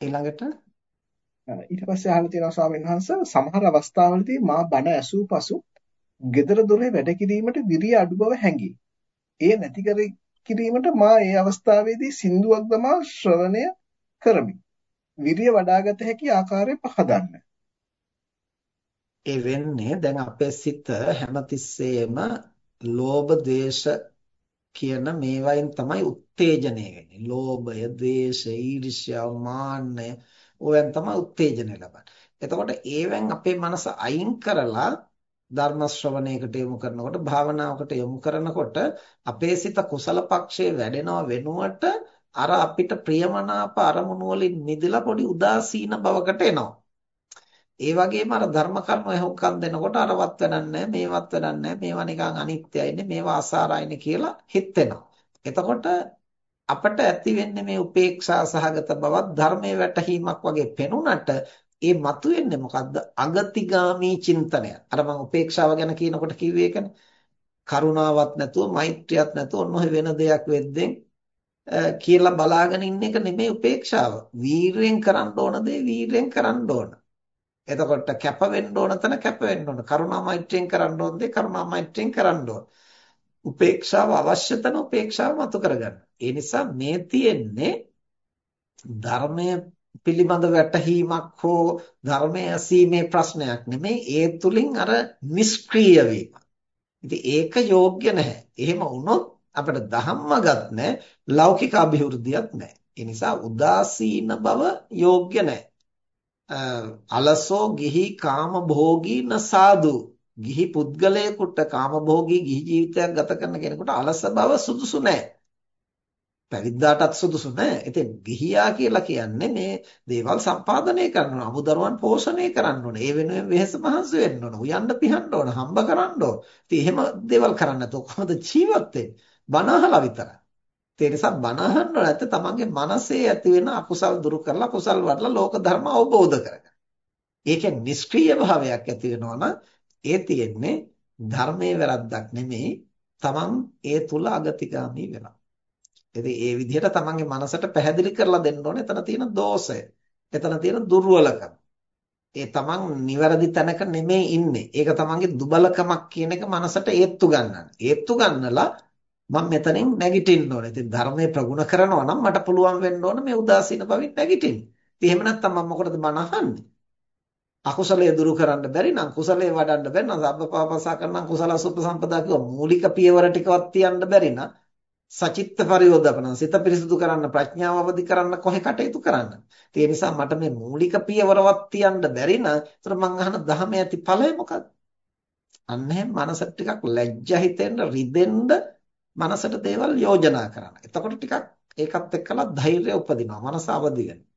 ඊළඟට ඊට පස්සේ අහලා තියෙනවා ස්වාමීන් වහන්සේ සමහර අවස්ථාවලදී මා බණ ඇසූ පසු gedara dore වැඩ කිරීමට විරිය අඩු බව හැඟේ. එය නැති කර කිරීමට මා ඒ අවස්ථාවේදී සින්දුවක් දමා ශ්‍රවණය කරමි. විරිය වඩාගත හැකි ආකාරය පහදන්න. ඒ වෙන්නේ දැන් අපේ සිත හැමතිස්සෙම ලෝභ, ද්වේෂ කියන මේවායින් තමයි උත්තේජනය වෙන්නේ. ලෝභය, ද්වේෂය, ඊර්ෂ්‍යාව, මාන්නය ඕවෙන් තමයි උත්තේජනය ලබන්නේ. එතකොට ඒවෙන් අපේ මනස අයින් කරලා ධර්ම ශ්‍රවණයකට යොමු කරනකොට භාවනාවකට යොමු කරනකොට අපේ සිත කුසල පක්ෂයේ වැඩෙනව වෙනුවට අර අපිට ප්‍රියමනාප අරමුණු වලින් මිදලා පොඩි උදාසීන බවකට එනවා. ඒ වගේම අර ධර්ම කර්ම හොක්කම් දෙනකොට අරවත් වැඩක් නැහැ මේවත් වැඩක් නැහැ මේවා නිකන් අනිත්‍යයිනේ මේවා අසාරයිනේ කියලා හිතෙනවා. එතකොට අපට ඇති වෙන්නේ මේ උපේක්ෂා සහගත බවක් ධර්මයේ වැටහීමක් වගේ පෙනුනට ඒ මතුවෙන්නේ මොකද්ද? අගතිගාමී චින්තනය. අර මම උපේක්ෂාව ගැන කියනකොට කිව්වේ ඒකනේ. කරුණාවක් නැතුව, මෛත්‍රියක් නැතුව ඔන්න ඔය වෙන දෙයක් වෙද්දෙන් කියලා බලාගෙන ඉන්න එක නෙමෙයි උපේක්ෂාව. වීරයෙන් කරන්න ඕන දේ වීරයෙන් කරන්න ඕන. එතකොට කැප වෙන්න ඕන තැන කැප වෙන්න ඕන. කරුණා මෛත්‍රියෙන් කරන්න ඕන දේ කරුණා මෛත්‍රියෙන් කරන්න ඕන. උපේක්ෂාව අවශ්‍ය තැන උපේක්ෂාව මතු කරගන්න. ඒ නිසා මේ තියෙන්නේ ධර්මයේ පිළිබඳ වැටහීමක් හෝ ධර්මයේ ඇසීමේ ප්‍රශ්නයක් නෙමෙයි ඒ තුලින් අර නිෂ්ක්‍රීය වීම. ඉතින් ඒක යෝග්‍ය නැහැ. එහෙම වුණොත් අපිට ධම්මගත් නැහැ, ලෞකික અભිවෘද්ධියක් නැහැ. ඒ නිසා උදාසීන බව යෝග්‍ය නැහැ. අලසෝ ගිහි කාම භෝගී නසාදු ගිහි පුද්ගලයෙකුට කාම භෝගී ගිහි ජීවිතයක් ගත කරන කෙනෙකුට අලස බව සුදුසු නැහැ. පැවිද්දාටත් සුදුසු නෑ. ඉතින් ගිහියා කියලා කියන්නේ මේ දේවල් සම්පාදනය කරනවා. අමුදරුවන් පෝෂණය කරන්න ඕනේ. ඒ වෙනුවෙන් වෙහෙස මහන්සි වෙන්න ඕන. උයන්න පිහන්න ඕන. හම්බ කරන්න ඕන. ඉතින් එහෙම දේවල් කරන්නේ නැතුව කොහොමද ජීවත් වෙන්නේ? බණ අහලා විතරයි. ඒ නිසා බණ අහන්න නැත්නම් තමන්ගේ මනසේ ඇති වෙන අකුසල් දුරු කරලා කුසල් වඩලා ලෝක ධර්ම අවබෝධ කරගන්න. ඒකෙන් නිෂ්ක්‍රීය භාවයක් ඇති වෙනවා නම් ඒ තියෙන්නේ ධර්මයේ වැරද්දක් නෙමෙයි. තමන් ඒ තුල අගතිගාමී වෙනවා. ඉතින් ඒ විදිහට තමන්ගේ මනසට පැහැදිලි කරලා දෙන්න ඕනේ එතන තියෙන දෝෂය. එතන තියෙන දුර්වලකම. ඒ තමන් නිවැරදි තැනක නෙමෙයි ඉන්නේ. ඒක තමන්ගේ දුබලකමක් කියන එක මනසට ඒත්තු ගන්නන්න. ඒත්තු ගන්නලා මම මෙතනින් නැගිටින්න ඕනේ. ඉතින් ධර්මයේ ප්‍රගුණ කරනවා නම් මට පුළුවන් වෙන්න ඕන මේ උදාසීන බවින් නැගිටින්න. ඉතින් එහෙම නැත්නම් මම මොකටද බණ අහන්නේ? අකුසලයේ දුරු කරන්න බැරි නම් කුසලයේ වඩන්න බැරි නම් සබ්බපාපසා කරනම් කුසල සුපසම්පදා කියව මූලික පියවර ටිකවත් තියන්න බැරි නම් සචිත්ත පරියෝදපන සිත පිරිසුදු කරන්න ප්‍රඥාව අවදි කරන්න කොහේ කටයුතු කරන්න. ඒ නිසා මට මේ මූලික පියවරවත් තියන්න බැරි නම් ඒතර මං අහන ධහම ඇති ඵලය මොකක්ද? අන්න එහෙම මනසට ටිකක් ලැජ්ජා හිතෙන්න රිදෙන්න මනසට දේවල් යෝජනා කරන්න. එතකොට ටිකක් ඒකත් එක්කලා ධෛර්යය උපදිනවා. මනස අවදි වෙනවා.